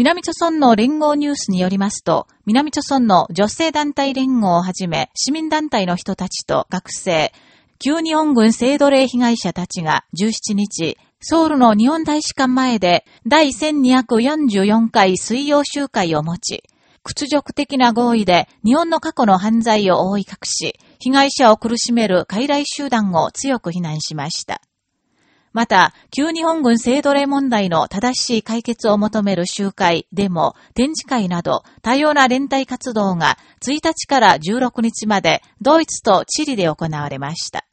南朝村の連合ニュースによりますと、南朝村の女性団体連合をはじめ、市民団体の人たちと学生、旧日本軍性奴隷被害者たちが17日、ソウルの日本大使館前で第1244回水曜集会を持ち、屈辱的な合意で日本の過去の犯罪を覆い隠し、被害者を苦しめる傀儡集団を強く非難しました。また、旧日本軍性奴隷問題の正しい解決を求める集会、デモ、展示会など、多様な連帯活動が1日から16日までドイツとチリで行われました。